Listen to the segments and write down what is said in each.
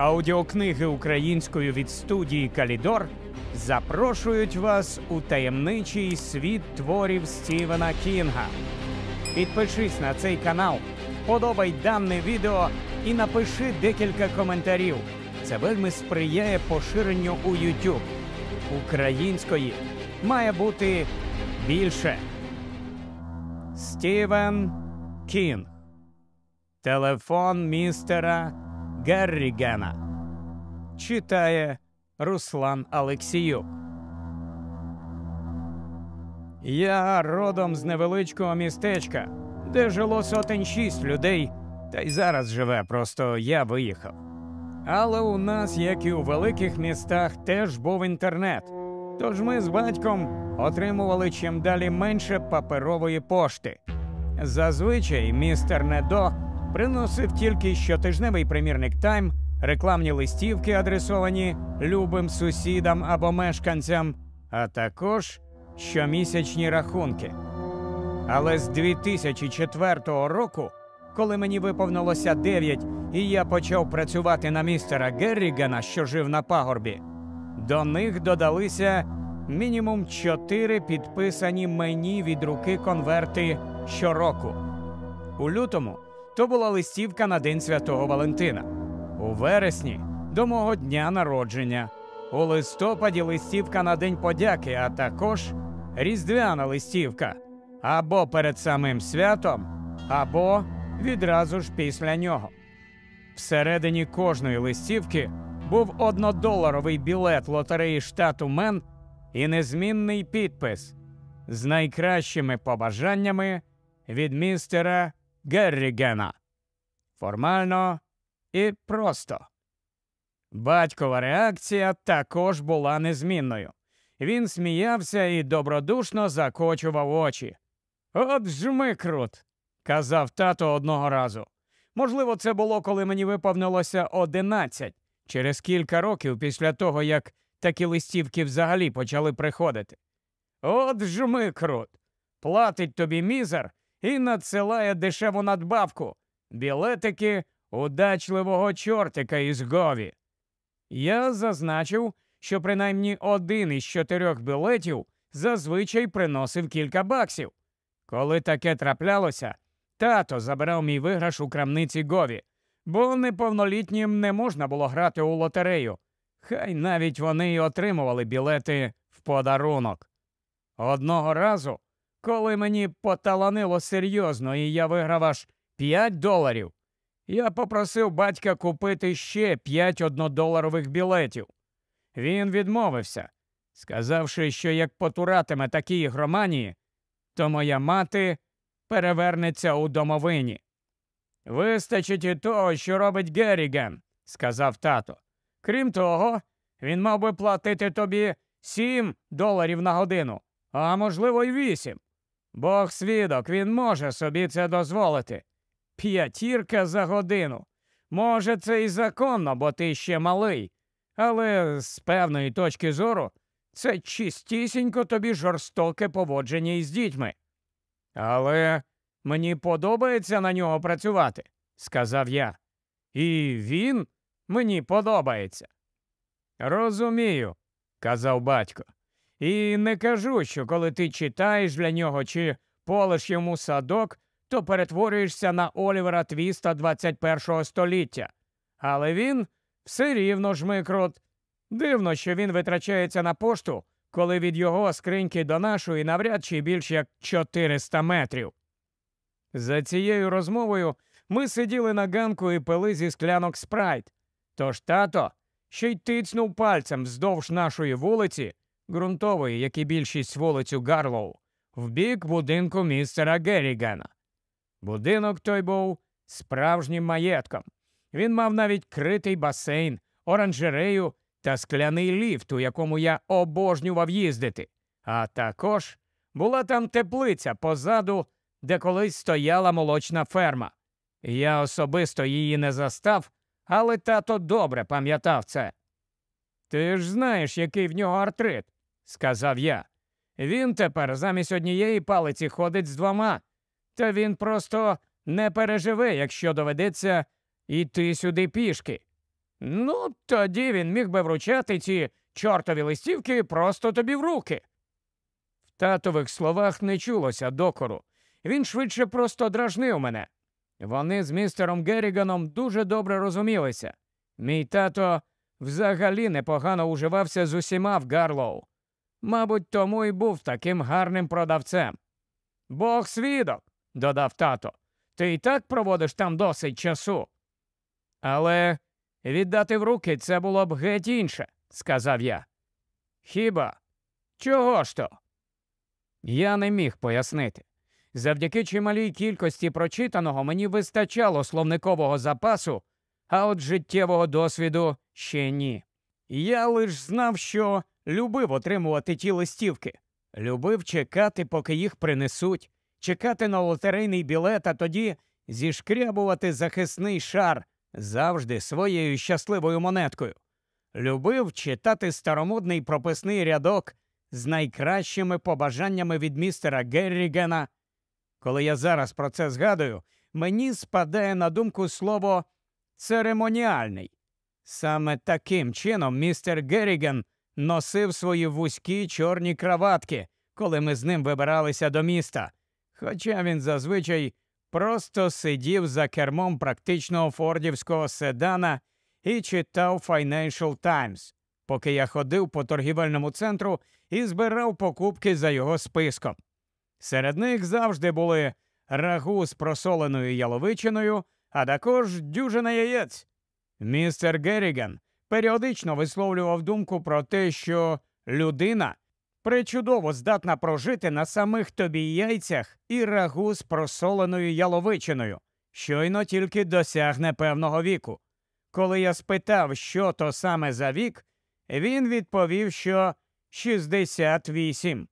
Аудіокниги українською від студії Калідор запрошують вас у таємничий світ творів Стівена Кінга. Підпишись на цей канал, подобай дане відео і напиши декілька коментарів. Це вельми сприяє поширенню у YouTube. Української має бути більше. Стівен Кінг. Телефон містера Геррігена. Читає Руслан Алексіюк. Я родом з невеличкого містечка, де жило сотень шість людей, та й зараз живе, просто я виїхав. Але у нас, як і у великих містах, теж був інтернет. Тож ми з батьком отримували чим далі менше паперової пошти. Зазвичай містер Недо приносив тільки щотижневий примірник Тайм, рекламні листівки, адресовані любим сусідам або мешканцям, а також щомісячні рахунки. Але з 2004 року, коли мені виповнилося 9 і я почав працювати на містера Геррігана, що жив на пагорбі, до них додалися мінімум 4 підписані мені від руки конверти щороку. У лютому то була листівка на День Святого Валентина, у вересні до мого дня народження, у листопаді листівка на День подяки, а також різдвяна листівка або перед самим святом, або відразу ж після нього. Всередині кожної листівки був однодоларовий білет лотереї штату Мен і незмінний підпис з найкращими побажаннями від містера Геррігена. Формально і просто. Батькова реакція також була незмінною. Він сміявся і добродушно закочував очі. От жмикрут, казав тато одного разу. Можливо, це було, коли мені виповнилося одинадцять, через кілька років після того, як такі листівки взагалі почали приходити. От жмикрут, платить тобі мізер і надсилає дешеву надбавку, білетики удачливого чортика із Гові. Я зазначив, що принаймні один із чотирьох білетів зазвичай приносив кілька баксів. Коли таке траплялося, тато забирав мій виграш у крамниці Гові, бо неповнолітнім не можна було грати у лотерею. Хай навіть вони й отримували білети в подарунок. Одного разу, коли мені поталанило серйозно і я виграв аж 5 доларів, я попросив батька купити ще 5 однодоларових білетів. Він відмовився, сказавши, що як потуратиме такі ігроманії, то моя мати перевернеться у домовині. Вистачить і того, що робить Герріген, сказав тато. Крім того, він мав би платити тобі сім доларів на годину, а можливо, й вісім. Бог свідок, він може собі це дозволити. П'ятірка за годину. Може, це і законно, бо ти ще малий, але з певної точки зору це чистісінько тобі жорстоке поводження із дітьми. Але мені подобається на нього працювати, сказав я. І він мені подобається. Розумію, казав батько. І не кажу, що коли ти читаєш для нього чи полиш йому садок, то перетворюєшся на Олівера Твіста 21-го століття. Але він все рівно жмикрот. Дивно, що він витрачається на пошту, коли від його скриньки до нашої навряд чи більш як 400 метрів. За цією розмовою ми сиділи на ганку і пили зі склянок спрайт. Тож тато ще й тицнув пальцем вздовж нашої вулиці, ґрунтової, як і більшість вулицю Гарлоу, в бік будинку містера Геррігана. Будинок той був справжнім маєтком. Він мав навіть критий басейн, оранжерею та скляний ліфт, у якому я обожнював їздити. А також була там теплиця позаду, де колись стояла молочна ферма. Я особисто її не застав, але тато добре пам'ятав це. Ти ж знаєш, який в нього артрит, сказав я. Він тепер замість однієї палиці ходить з двома, та він просто не переживе, якщо доведеться йти сюди пішки. Ну, тоді він міг би вручати ці чортові листівки просто тобі в руки. В татових словах не чулося докору. Він швидше просто дражнив мене. Вони з містером Геріганом дуже добре розумілися. Мій тато взагалі непогано уживався з усіма в Гарлоу. Мабуть, тому і був таким гарним продавцем. Бог свідок, додав тато. Ти і так проводиш там досить часу. Але віддати в руки це було б геть інше, сказав я. Хіба? Чого ж то? Я не міг пояснити. Завдяки чималій кількості прочитаного мені вистачало словникового запасу, а от життєвого досвіду ще ні. Я лиш знав, що любив отримувати ті листівки, любив чекати, поки їх принесуть, чекати на лотерейний білет, а тоді зішкрябувати захисний шар завжди своєю щасливою монеткою. Любив читати старомодний прописний рядок з найкращими побажаннями від містера Геррігена. Коли я зараз про це згадую, мені спадає на думку слово церемоніальний. Саме таким чином містер Герріген носив свої вузькі чорні краватки, коли ми з ним вибиралися до міста, хоча він зазвичай просто сидів за кермом практичного фордівського седана і читав Financial Times, поки я ходив по торгівельному центру і збирав покупки за його списком. Серед них завжди були рагу з просоленою яловичиною, а також дюжина яєць. Містер Герріган періодично висловлював думку про те, що людина причудово здатна прожити на самих тобі яйцях і рагу з просоленою яловичиною, щойно тільки досягне певного віку. Коли я спитав, що то саме за вік, він відповів, що 68.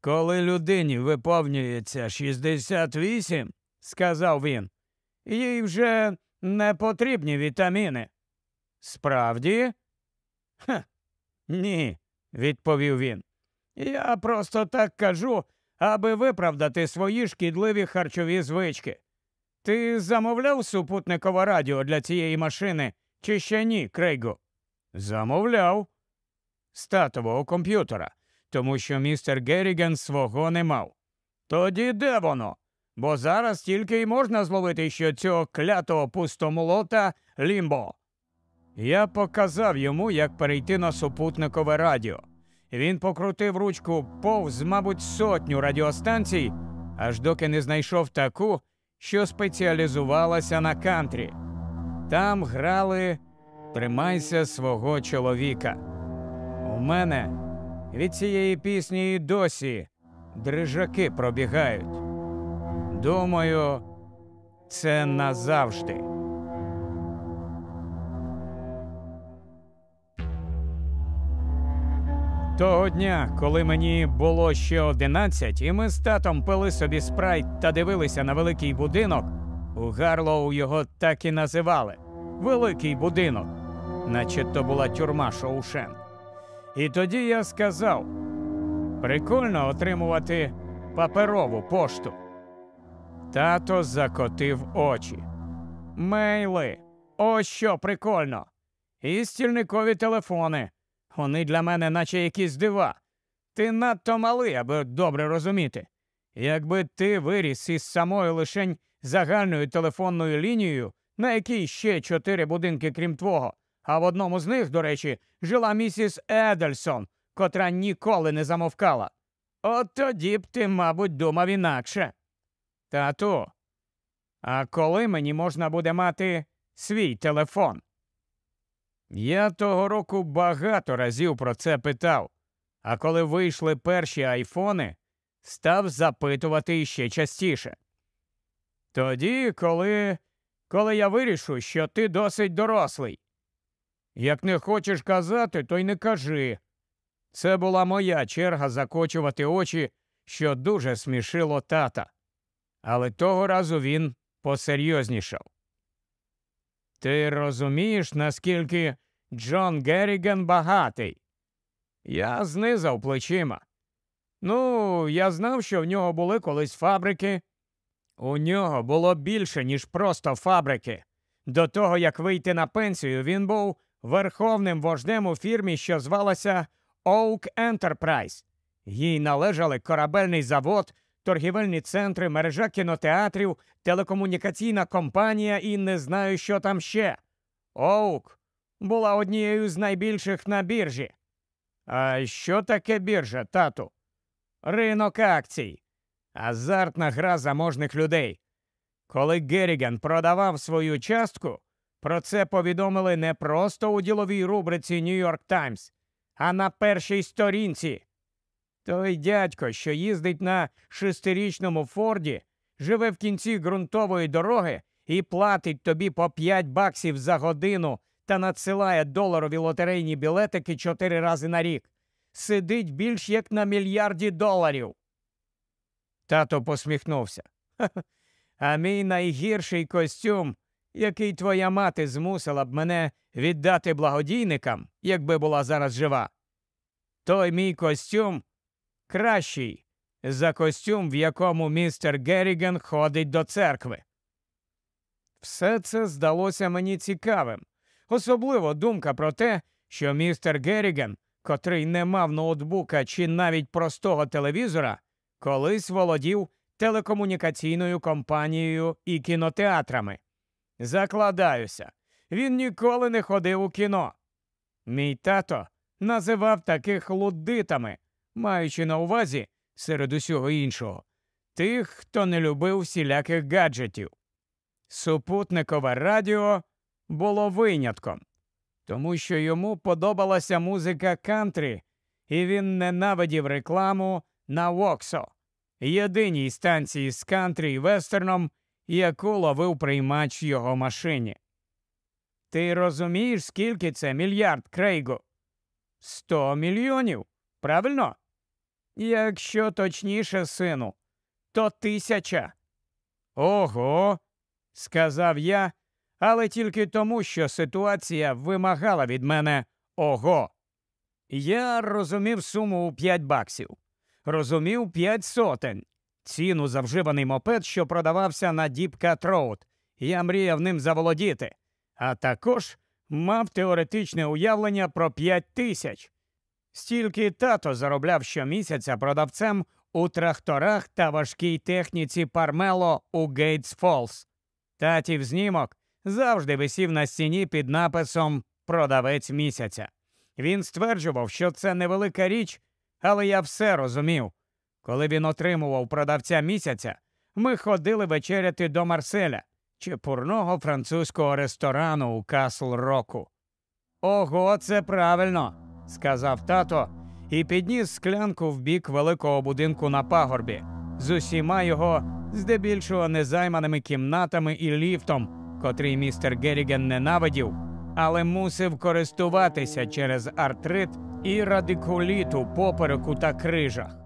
Коли людині виповнюється 68, сказав він, їй вже не потрібні вітаміни. Справді? «Ха, Ні, відповів він. Я просто так кажу, аби виправдати свої шкідливі харчові звички. Ти замовляв супутникове радіо для цієї машини, чи ще ні, Крейгу? Замовляв. З татового комп'ютера, тому що містер Герріген свого не мав. Тоді де воно? Бо зараз тільки й можна зловити що цього клятого пустомолота лімбо. Я показав йому, як перейти на супутникове радіо. Він покрутив ручку повз, мабуть, сотню радіостанцій, аж доки не знайшов таку, що спеціалізувалася на кантрі. Там грали Тримайся свого чоловіка. У мене від цієї пісні і досі дрижаки пробігають. Думаю, це назавжди. Того дня, коли мені було ще одинадцять, і ми з татом пили собі спрайт та дивилися на великий будинок, у Гарлоу його так і називали Великий будинок, наче то була тюрма Шоушен. І тоді я сказав: прикольно отримувати паперову пошту. Тато закотив очі. Мейли. Ось що прикольно. І стільникові телефони. Вони для мене, наче якісь дива. Ти надто малий, аби добре розуміти. Якби ти виріс із самою лишень загальною телефонною лінією, на якій ще чотири будинки, крім твого, а в одному з них, до речі, жила місіс Едельсон, котра ніколи не замовкала. От тоді б ти, мабуть, думав інакше. Тату, а коли мені можна буде мати свій телефон? Я того року багато разів про це питав, а коли вийшли перші айфони, став запитувати іще частіше. Тоді, коли коли я вирішу, що ти досить дорослий. Як не хочеш казати, то й не кажи. Це була моя черга закочувати очі, що дуже смішило тата. Але того разу він посерйознішав. Ти розумієш, наскільки Джон Герріган багатий? Я знизав плечима. Ну, я знав, що в нього були колись фабрики. У нього було більше, ніж просто фабрики. До того, як вийти на пенсію, він був верховним вождем у фірмі, що звалася Oak Enterprise. Їй належали корабельний завод, торгівельні центри, мережа кінотеатрів, телекомунікаційна компанія і не знаю, що там ще. Оук була однією з найбільших на біржі. А що таке біржа, тату? Ринок акцій, азартна гра заможних людей. Коли Герріган продавав свою частку, про це повідомили не просто у діловій рубриці Нью-Йорк Таймс, а на першій сторінці. Той дядько, що їздить на шестирічному Форді, живе в кінці ґрунтової дороги і платить тобі по 5 баксів за годину та надсилає доларові лотерейні білетики чотири рази на рік. Сидить більш як на мільярді доларів. Тато посміхнувся. А мій найгірший костюм, який твоя мати змусила б мене віддати благодійникам, якби була зараз жива. Той мій костюм кращий за костюм, в якому містер Герріген ходить до церкви. Все це здалося мені цікавим, особливо думка про те, що містер Герріген, котрий не мав ноутбука чи навіть простого телевізора, колись володів телекомунікаційною компанією і кінотеатрами. Закладаюся, він ніколи не ходив у кіно. Мій тато називав таких лудитами, маючи на увазі, серед усього іншого, тих, хто не любив всіляких гаджетів. Супутникове радіо було винятком, тому що йому подобалася музика кантрі, і він ненавидів рекламу на Воксо, єдиній станції з кантрі і вестерном, яку ловив приймач його машині. Ти розумієш, скільки це мільярд Крейгу? Сто мільйонів. Правильно? Якщо точніше, сину, то тисяча. Ого, сказав я, але тільки тому, що ситуація вимагала від мене ого. Я розумів суму у п'ять баксів, розумів п'ять сотень, ціну за вживаний мопед, що продавався на Діпкат Роуд. Я мріяв ним заволодіти, а також мав теоретичне уявлення про п'ять тисяч. Стільки тато заробляв щомісяця продавцем у тракторах та важкій техніці Пармело у Гейтс Фолс. Татів знімок завжди висів на стіні під написом Продавець місяця. Він стверджував, що це невелика річ, але я все розумів. Коли він отримував продавця місяця, ми ходили вечеряти до Марселя, чепурного французького ресторану у Касл Року. Ого, це правильно, сказав тато і підніс склянку в бік великого будинку на пагорбі з усіма його здебільшого незайманими кімнатами і ліфтом, котрий містер Герріген ненавидів, але мусив користуватися через артрит і радикуліт у попереку та крижах.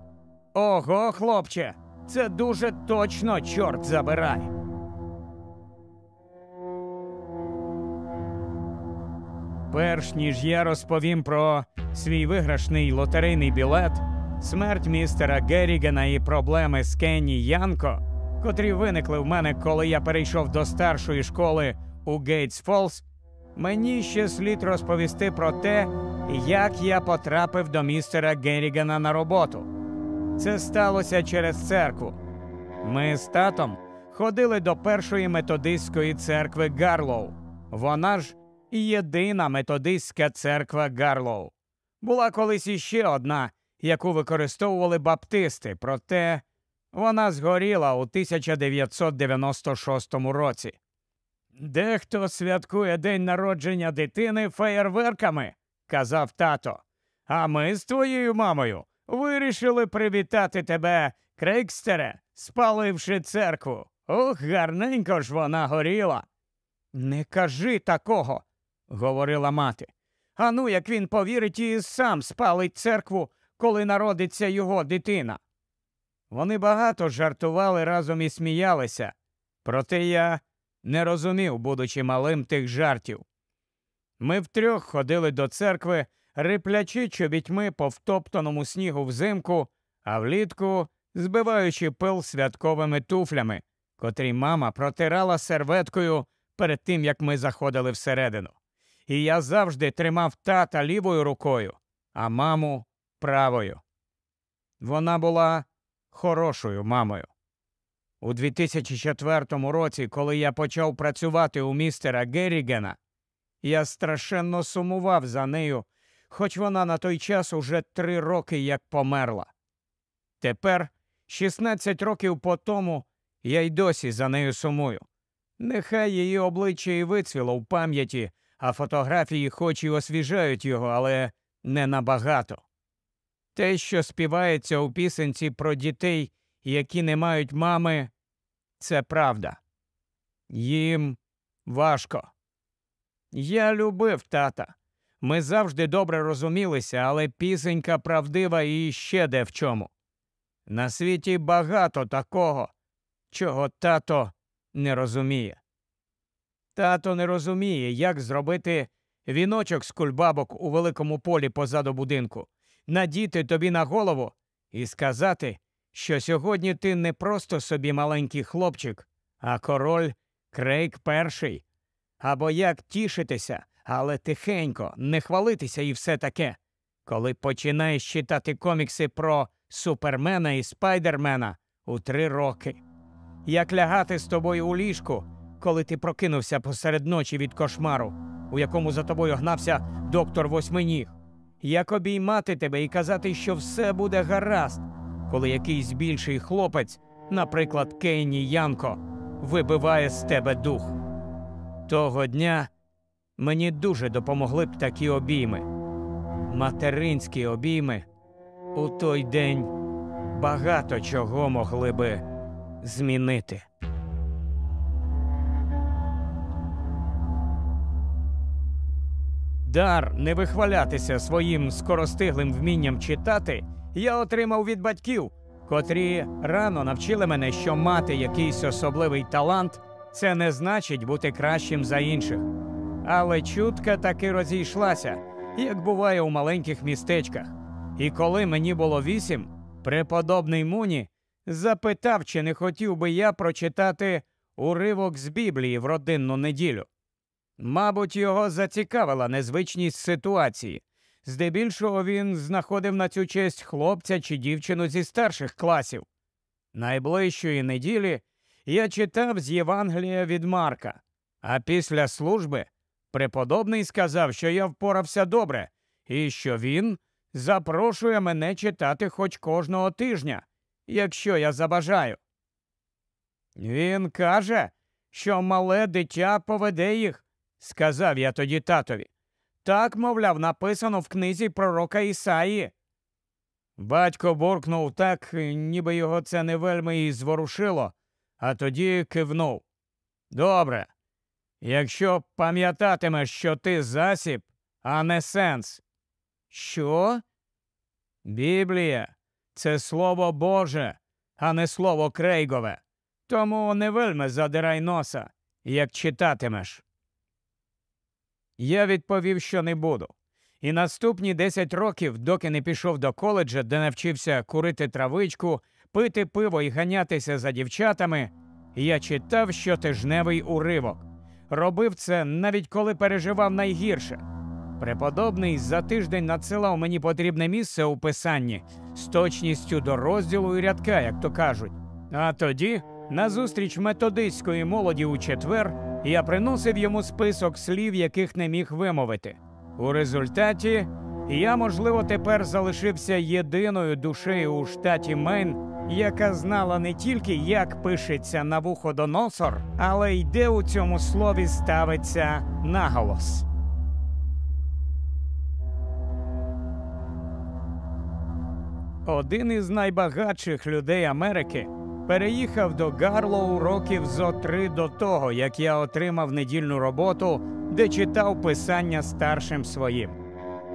Ого, хлопче, це дуже точно, чорт забирай. Перш ніж я розповім про свій виграшний лотерейний білет, смерть містера Геррігана і проблеми з Кенні Янко, котрі виникли в мене, коли я перейшов до старшої школи у Гейтс Фолс, мені ще слід розповісти про те, як я потрапив до містера Геррігана на роботу. Це сталося через церкву. Ми з татом ходили до першої методистської церкви Гарлоу. Вона ж єдина методистська церква Гарлоу. Була колись іще одна, яку використовували баптисти, проте вона згоріла у 1996 році. Дехто святкує день народження дитини феєрверками, казав тато. А ми з твоєю мамою вирішили привітати тебе, Крейкстере, спаливши церкву. Ох, гарненько ж вона горіла. Не кажи такого, говорила мати. Ану, як він повірить і сам спалить церкву, коли народиться його дитина. Вони багато жартували разом і сміялися, проте я не розумів, будучи малим тих жартів. Ми втрьох ходили до церкви, риплячи чобітьми по втоптаному снігу взимку, а влітку збиваючи пил святковими туфлями, котрі мама протирала серветкою перед тим як ми заходили всередину. І я завжди тримав тата лівою рукою, а маму правою. Вона була хорошою мамою. У 2004 році, коли я почав працювати у містера Геррігена, я страшенно сумував за нею, хоч вона на той час уже три роки як померла. Тепер, 16 років по тому, я й досі за нею сумую. Нехай її обличчя і вицвіло в пам'яті, а фотографії хоч і освіжають його, але не набагато. Те, що співається у пісенці про дітей, які не мають мами, це правда. Їм важко. Я любив тата. Ми завжди добре розумілися, але пісенька правдива і ще де в чому. На світі багато такого, чого тато не розуміє. Тато не розуміє, як зробити віночок з кульбабок у великому полі позаду будинку, надіти тобі на голову і сказати, що сьогодні ти не просто собі маленький хлопчик, а король Крейг перший. Або як тішитися, але тихенько, не хвалитися і все таке. Коли починаєш читати комікси про Супермена і Спайдермена у три роки. Як лягати з тобою у ліжку, коли ти прокинувся посеред ночі від кошмару, у якому за тобою гнався доктор восьминіг. Як обіймати тебе і казати, що все буде гаразд, коли якийсь більший хлопець, наприклад, Кейні Янко, вибиває з тебе дух. Того дня мені дуже допомогли б такі обійми. Материнські обійми у той день багато чого могли би змінити. Дар не вихвалятися своїм скоростиглим вмінням читати я отримав від батьків, котрі рано навчили мене, що мати якийсь особливий талант це не значить бути кращим за інших. Але чутка таки розійшлася, як буває у маленьких містечках. І коли мені було вісім, преподобний Муні запитав, чи не хотів би я прочитати уривок з Біблії в родинну неділю. Мабуть, його зацікавила незвичність ситуації. Здебільшого він знаходив на цю честь хлопця чи дівчину зі старших класів. Найближчої неділі я читав з Євангелія від Марка, а після служби преподобний сказав, що я впорався добре, і що він запрошує мене читати хоч кожного тижня, якщо я забажаю. Він каже, що мале дитя поведе їх, сказав я тоді татові. Так, мовляв, написано в книзі пророка Ісаї. Батько буркнув так, ніби його це не вельми і зворушило, а тоді кивнув. Добре. Якщо пам'ятатимеш, що ти засіб, а не сенс. Що? Біблія це слово Боже, а не слово Крейгове. Тому не вельми задирай носа, як читатимеш. Я відповів, що не буду. І наступні 10 років, доки не пішов до коледжа, де навчився курити травичку, пити пиво і ганятися за дівчатами, я читав щотижневий уривок. Робив це навіть коли переживав найгірше. Преподобний за тиждень надсилав мені потрібне місце у писанні з точністю до розділу і рядка, як то кажуть. А тоді, назустріч методистської молоді у четвер, я приносив йому список слів, яких не міг вимовити. У результаті я, можливо, тепер залишився єдиною душею у штаті Мейн, яка знала не тільки, як пишеться на вуходоносор, але й де у цьому слові ставиться наголос. Один із найбагатших людей Америки переїхав до Гарлоу років зо три до того, як я отримав недільну роботу, де читав писання старшим своїм.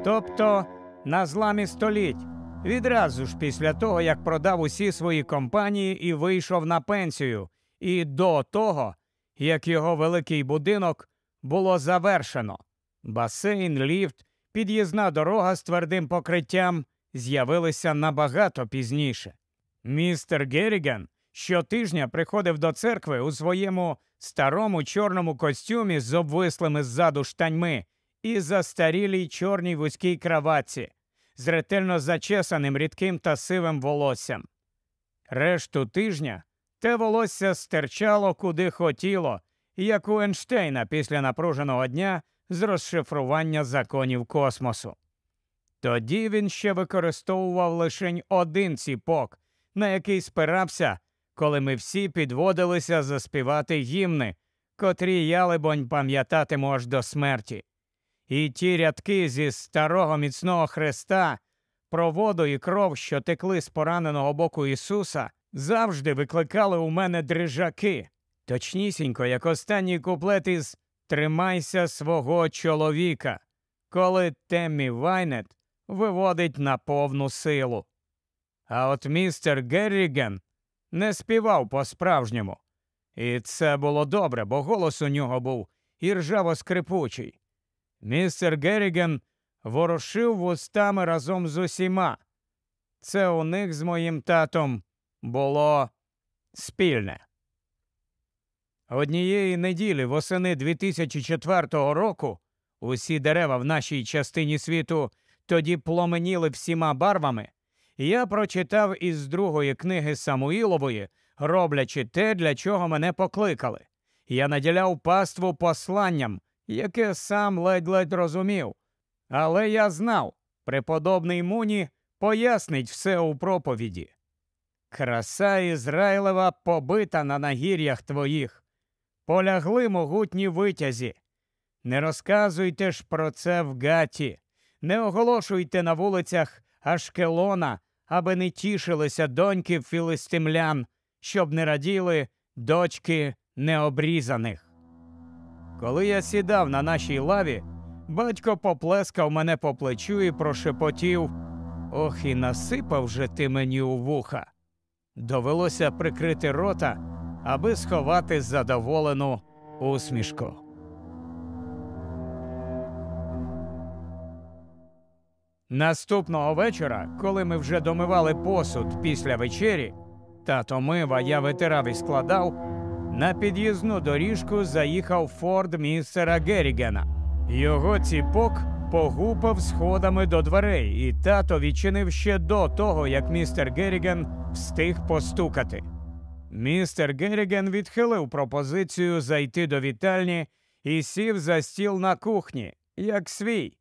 Тобто на зламі століть, відразу ж після того, як продав усі свої компанії і вийшов на пенсію, і до того, як його великий будинок було завершено. Басейн, ліфт, під'їзна дорога з твердим покриттям з'явилися набагато пізніше. Містер Герріган щотижня приходив до церкви у своєму старому чорному костюмі з обвислими ззаду штаньми і застарілій чорній вузькій краватці, з ретельно зачесаним рідким та сивим волоссям. Решту тижня те волосся стирчало куди хотіло, як у Ейнштейна після напруженого дня з розшифрування законів космосу. Тоді він ще використовував лише один ціпок, на який спирався, коли ми всі підводилися заспівати гімни, котрі я, либонь, пам'ятатиму аж до смерті. І ті рядки зі старого міцного хреста про воду і кров, що текли з пораненого боку Ісуса, завжди викликали у мене дрижаки, точнісінько, як останній куплет із Тримайся свого чоловіка, коли Теммі Вайнет виводить на повну силу. А от містер Герріген не співав по-справжньому. І це було добре, бо голос у нього був іржаво скрипучий. Містер Герріген ворушив вустами разом з усіма. Це у них з моїм татом було спільне. Однієї неділі восени 2004 року усі дерева в нашій частині світу тоді пломеніли всіма барвами, я прочитав із другої книги Самуїлової, роблячи те, для чого мене покликали. Я наділяв паству посланням, яке сам ледь-ледь розумів. Але я знав, преподобний Муні пояснить все у проповіді. Краса Ізраїлева побита на нагір'ях твоїх, полягли могутні витязі. Не розказуйте ж про це в гаті, не оголошуйте на вулицях Ашкелона, аби не тішилися доньки філистимлян, щоб не раділи дочки необрізаних. Коли я сідав на нашій лаві, батько поплескав мене по плечу і прошепотів Ох, і насипав же ти мені у вуха. Довелося прикрити рота, аби сховати задоволену усмішку. Наступного вечора, коли ми вже домивали посуд після вечері, тато мив, а я витирав і складав, на під'їзну доріжку заїхав Форд містера Геррігена. Його ціпок погупав сходами до дверей, і тато відчинив ще до того, як містер Герріген встиг постукати. Містер Герріген відхилив пропозицію зайти до вітальні і сів за стіл на кухні, як свій.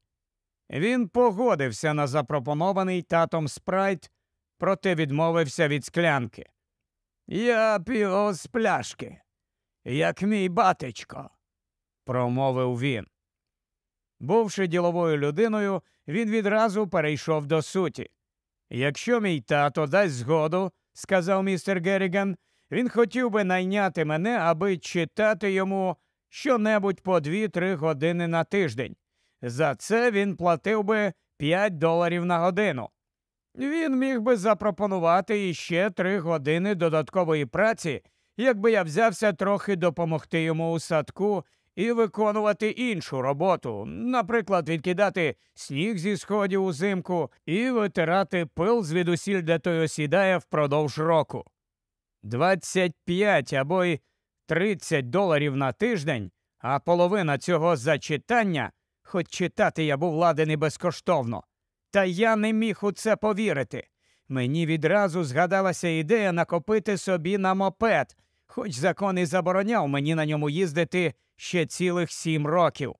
Він погодився на запропонований татом спрайт, проте відмовився від склянки. Я пів з пляшки, як мій батечко, промовив він. Бувши діловою людиною, він відразу перейшов до суті. Якщо мій тато дасть згоду, сказав містер Герріган, він хотів би найняти мене, аби читати йому щонебудь по дві-три години на тиждень. За це він платив би 5 доларів на годину. Він міг би запропонувати іще три години додаткової праці, якби я взявся трохи допомогти йому у садку і виконувати іншу роботу, наприклад, відкидати сніг зі сходів узимку і витирати пил звідусіль, де той осідає впродовж року. 25 або й 30 доларів на тиждень, а половина цього за читання Хоч читати я був ладений безкоштовно. Та я не міг у це повірити. Мені відразу згадалася ідея накопити собі на мопед, хоч закон і забороняв мені на ньому їздити ще цілих сім років.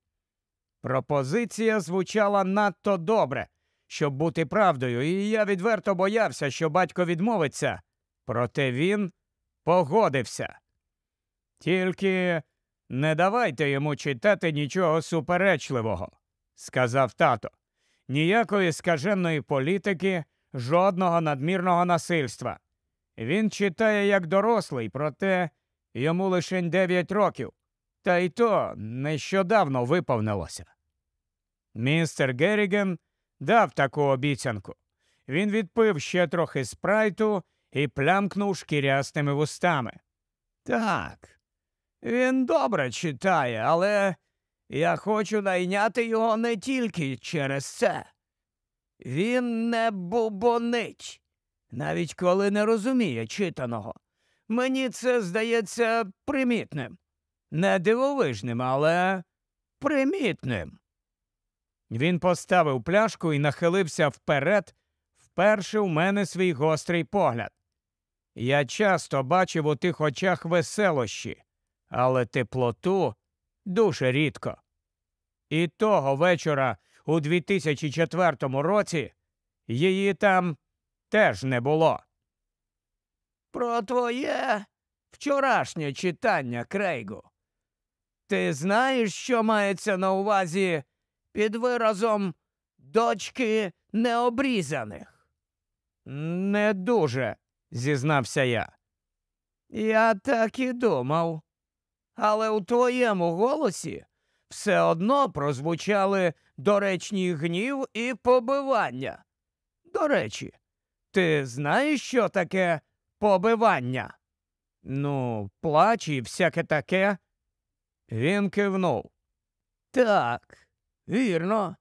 Пропозиція звучала надто добре, щоб бути правдою, і я відверто боявся, що батько відмовиться, проте він погодився. Тільки не давайте йому читати нічого суперечливого, сказав тато. Ніякої скаженої політики, жодного надмірного насильства. Він читає як дорослий, проте йому лише дев'ять років, та й то нещодавно виповнилося. Містер Герріген дав таку обіцянку. Він відпив ще трохи спрайту і плямкнув шкірястими вустами. Так, він добре читає, але я хочу найняти його не тільки через це. Він не бубонить, навіть коли не розуміє читаного. Мені це здається примітним. Не дивовижним, але примітним. Він поставив пляшку і нахилився вперед, вперше у мене свій гострий погляд. Я часто бачив у тих очах веселощі, але теплоту дуже рідко. І того вечора у 2004 році її там теж не було. Про твоє вчорашнє читання, Крейгу. Ти знаєш, що мається на увазі під виразом дочки необрізаних? Не дуже, зізнався я. Я так і думав. Але у твоєму голосі все одно прозвучали доречні гнів і побивання. До речі, ти знаєш, що таке побивання? Ну, плач і всяке таке. Він кивнув. Так, вірно.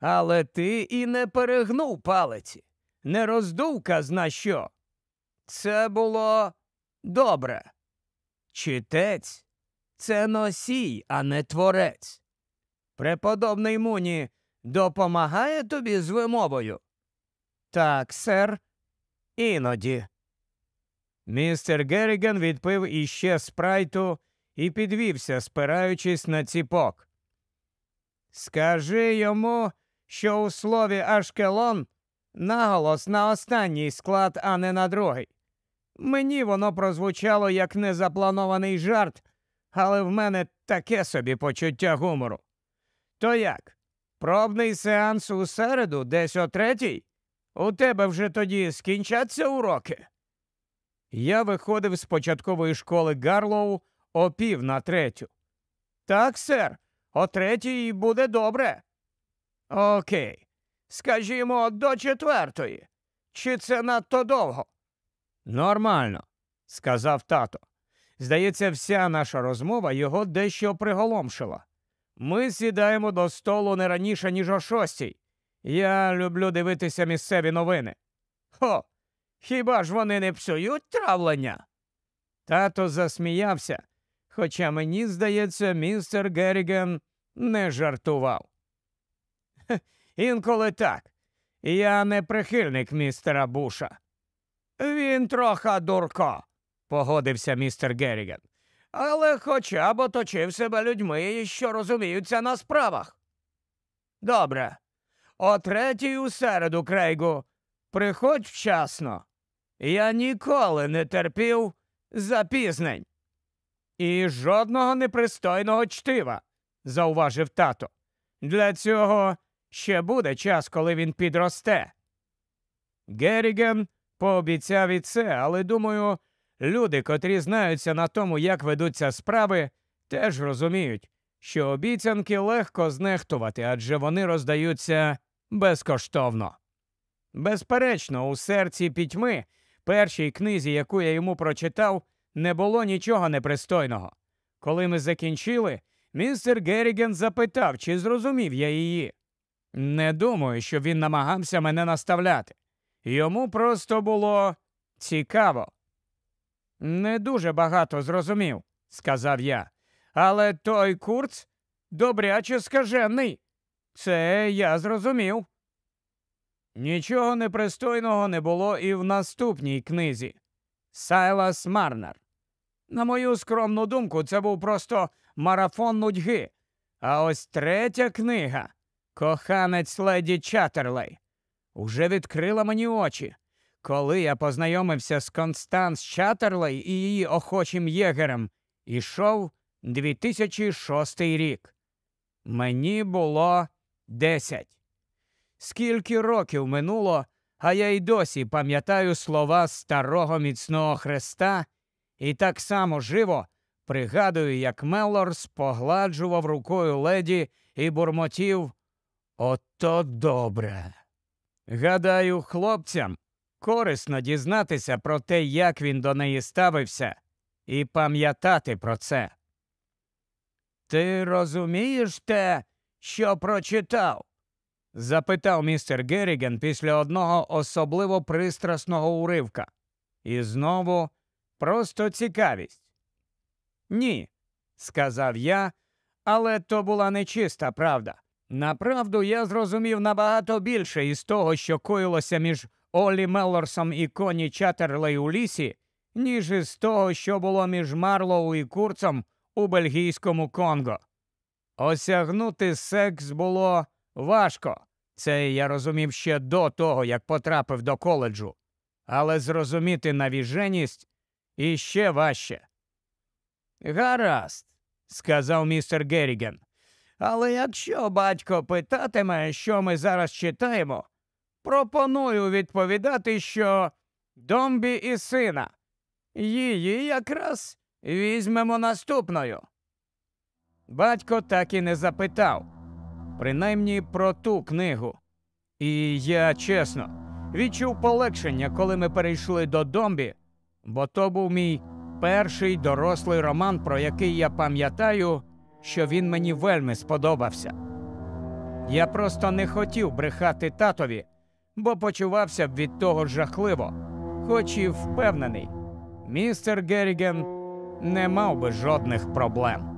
Але ти і не перегнув палиці, не роздув казна що. Це було добре. Читець це носій, а не творець. Преподобний Муні допомагає тобі з вимовою? Так, сер, іноді. Містер Герріган відпив іще спрайту і підвівся, спираючись на ціпок. Скажи йому, що у слові Ашкелон наголос на останній склад, а не на другий. Мені воно прозвучало як незапланований жарт, але в мене таке собі почуття гумору. То як? Пробний сеанс у середу, десь о третій? У тебе вже тоді скінчаться уроки? Я виходив з початкової школи Гарлоу о пів на третю. Так, сер, о третій буде добре. Окей. Скажімо, до четвертої. Чи це надто довго? Нормально, сказав тато. Здається, вся наша розмова його дещо приголомшила. Ми сідаємо до столу не раніше, ніж о шостій. Я люблю дивитися місцеві новини. Хо, хіба ж вони не псують травлення? Тато засміявся, хоча мені здається, містер Герріген не жартував. Інколи так. Я не прихильник містера Буша. Він трохи дурко, погодився містер Герріген. Але хоча б оточив себе людьми, що розуміються на справах. Добре. О третій у середу, Крейгу, приходь вчасно. Я ніколи не терпів запізнень. І жодного непристойного чтива, зауважив тато. Для цього ще буде час, коли він підросте. Герріген пообіцяв і це, але думаю, люди, котрі знаються на тому, як ведуться справи, теж розуміють, що обіцянки легко знехтувати, адже вони роздаються безкоштовно. Безперечно, у серці пітьми, першій книзі, яку я йому прочитав, не було нічого непристойного. Коли ми закінчили, містер Герріген запитав, чи зрозумів я її. Не думаю, що він намагався мене наставляти. Йому просто було цікаво. Не дуже багато зрозумів, сказав я. Але той курц добряче скажений. Це я зрозумів. Нічого непристойного не було і в наступній книзі Сайлас Марнер. На мою скромну думку, це був просто марафон нудьги. А ось третя книга Коханець леді Чатерлей уже відкрила мені очі. Коли я познайомився з Констанс Чатерлей і її охочим єгерем, ішов 2006 рік. Мені було десять. Скільки років минуло, а я й досі пам'ятаю слова старого міцного хреста і так само живо пригадую, як Меллорс погладжував рукою леді і бурмотів Ото добре. Гадаю, хлопцям корисно дізнатися про те, як він до неї ставився, і пам'ятати про це. Ти розумієш те, що прочитав? запитав містер Герріген після одного особливо пристрасного уривка, і знову Просто цікавість. Ні, сказав я, але то була нечиста правда. Направду я зрозумів набагато більше із того, що коїлося між Олі Меллорсом і Коні Чатерлей у лісі, ніж із того, що було між Марлоу і Курцом у бельгійському Конго. Осягнути секс було важко. Це я розумів ще до того, як потрапив до коледжу, але зрозуміти навіженість іще важче. Гаразд, сказав містер Герріген. Але якщо батько питатиме, що ми зараз читаємо, пропоную відповідати, що домбі і сина. Її якраз візьмемо наступною. Батько так і не запитав, принаймні про ту книгу. І я чесно відчув полегшення, коли ми перейшли до домбі, бо то був мій перший дорослий роман, про який я пам'ятаю, що він мені вельми сподобався. Я просто не хотів брехати татові, бо почувався б від того жахливо, хоч і впевнений, містер Герріген не мав би жодних проблем.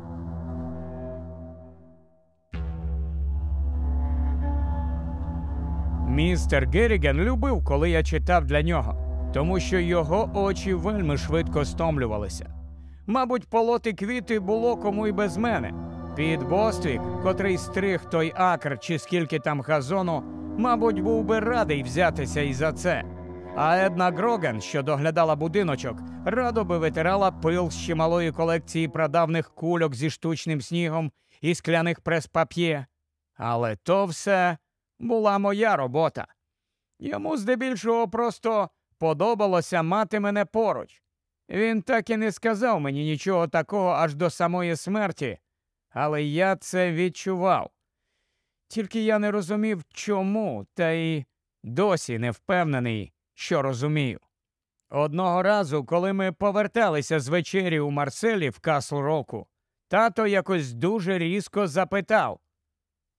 Містер Герріген любив, коли я читав для нього, тому що його очі вельми швидко стомлювалися. Мабуть, полоти квіти було кому й без мене. Під Боствік, котрий стриг той акр чи скільки там газону, мабуть, був би радий взятися і за це. А Една Гроген, що доглядала будиночок, радо би витирала пил з чималої колекції прадавних кульок зі штучним снігом і скляних прес-пап'є. Але то все була моя робота. Йому здебільшого просто подобалося мати мене поруч. Він так і не сказав мені нічого такого аж до самої смерті, але я це відчував. Тільки я не розумів, чому, та й досі не впевнений, що розумію. Одного разу, коли ми поверталися з вечері у Марселі в Касл Року, тато якось дуже різко запитав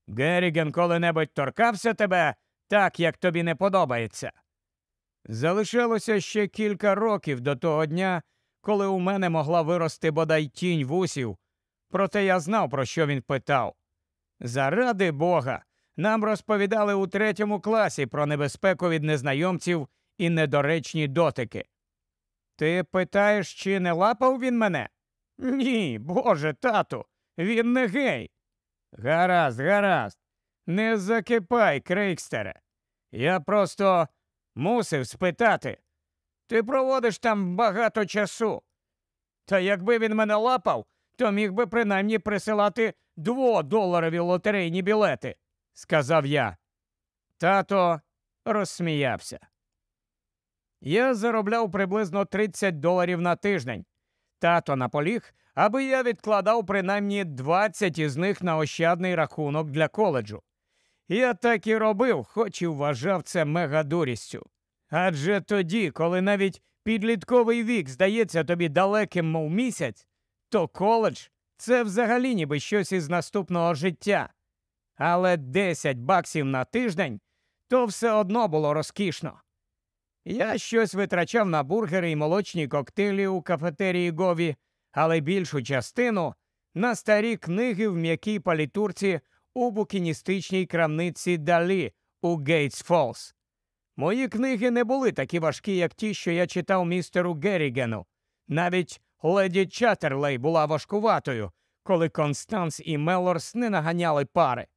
Геріген коли-небудь торкався тебе так, як тобі не подобається. Залишилося ще кілька років до того дня, коли у мене могла вирости бодай тінь вусів, проте я знав, про що він питав. Заради Бога, нам розповідали у третьому класі про небезпеку від незнайомців і недоречні дотики. Ти питаєш, чи не лапав він мене? Ні, Боже, тату, він не гей. Гаразд, гаразд, не закипай, Крейкстере. Я просто мусив спитати. Ти проводиш там багато часу. Та якби він мене лапав, то міг би принаймні присилати дводоларові лотерейні білети, сказав я. Тато розсміявся. Я заробляв приблизно 30 доларів на тиждень. Тато наполіг, аби я відкладав принаймні 20 із них на ощадний рахунок для коледжу. Я так і робив, хоч і вважав це мегадурістю. Адже тоді, коли навіть підлітковий вік здається тобі далеким, мов місяць, то коледж це взагалі ніби щось із наступного життя. Але 10 баксів на тиждень то все одно було розкішно. Я щось витрачав на бургери і молочні коктейлі у кафетерії Гові, але більшу частину на старі книги в м'якій палітурці у букіністичній крамниці Далі у Гейтс Фолс. Мої книги не були такі важкі, як ті, що я читав містеру Геррігену. Навіть леді Чаттерлей була важкуватою, коли Констанс і Мелорс не наганяли пари.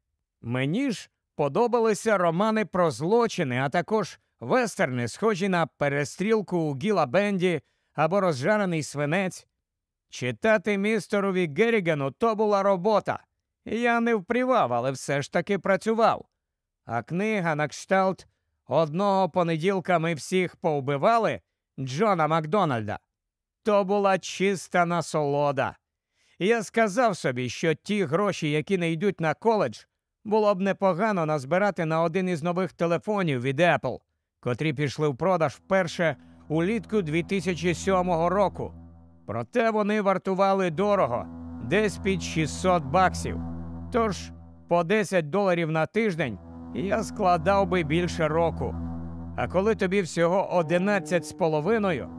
Мені ж подобалися романи про злочини, а також вестерни, схожі на перестрілку у Гіла Бенді або розжарений свинець. Читати містерові Геррігану то була робота. Я не впрівав, але все ж таки працював. А книга на кшталт одного понеділка ми всіх повбивали Джона Макдональда. То була чиста насолода. Я сказав собі, що ті гроші, які не йдуть на коледж, було б непогано назбирати на один із нових телефонів від Apple, котрі пішли в продаж вперше улітку 2007 року. Проте вони вартували дорого, десь під 600 баксів. Тож по 10 доларів на тиждень я складав би більше року. А коли тобі всього 11 з половиною,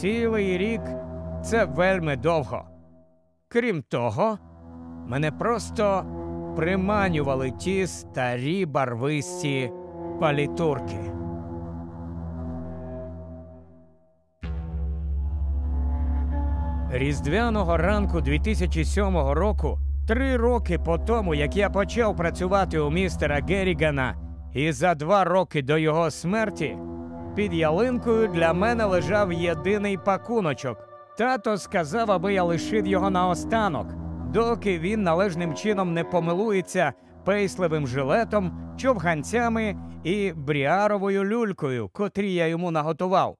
Цілий рік це вельми довго. Крім того, мене просто приманювали ті старі барвисті палітурки. Різдвяного ранку 2007 року, три роки по тому, як я почав працювати у містера Геррігана, і за два роки до його смерті, під ялинкою для мене лежав єдиний пакуночок. Тато сказав, аби я лишив його наостанок, доки він належним чином не помилується пейсливим жилетом, човганцями і бріаровою люлькою, котрі я йому наготував.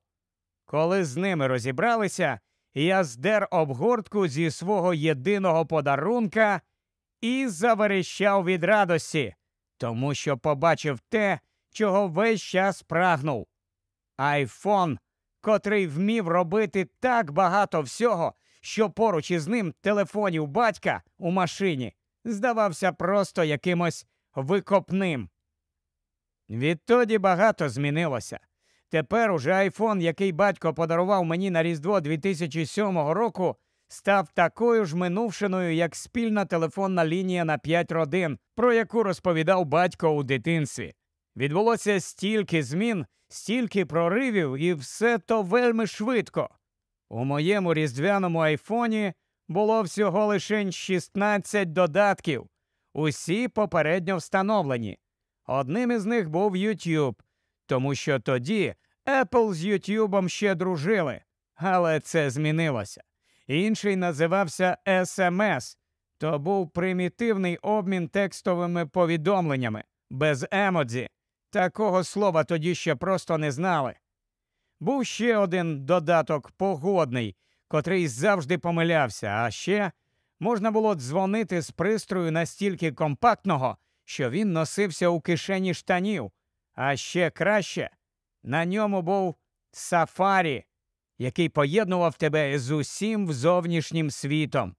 Коли з ними розібралися, я здер обгортку зі свого єдиного подарунка і заверещав від радості, тому що побачив те, чого весь час прагнув. Айфон, котрий вмів робити так багато всього, що поруч із ним телефонів батька у машині здавався просто якимось викопним. Відтоді багато змінилося. Тепер уже айфон, який батько подарував мені на Різдво 2007 року, став такою ж минувшиною, як спільна телефонна лінія на 5 родин, про яку розповідав батько у дитинстві. Відбулося стільки змін, стільки проривів, і все то вельми швидко. У моєму різдвяному айфоні було всього лише 16 додатків, усі попередньо встановлені. Одним із них був YouTube, тому що тоді Apple з YouTube ще дружили, але це змінилося. Інший називався SMS, то був примітивний обмін текстовими повідомленнями без емодзі. Такого слова тоді ще просто не знали. Був ще один додаток погодний, котрий завжди помилявся, а ще можна було дзвонити з пристрою настільки компактного, що він носився у кишені штанів, а ще краще на ньому був сафарі, який поєднував тебе з усім зовнішнім світом.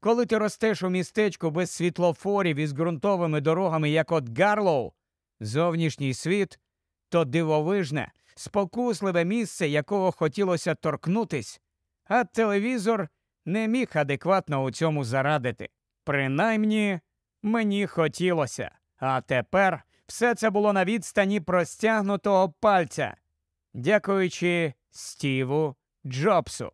Коли ти ростеш у містечку без світлофорів із ґрунтовими дорогами, як от Гарлоу, зовнішній світ то дивовижне, спокусливе місце, якого хотілося торкнутись, а телевізор не міг адекватно у цьому зарадити. Принаймні мені хотілося, а тепер все це було на відстані простягнутого пальця, дякуючи Стіву Джобсу.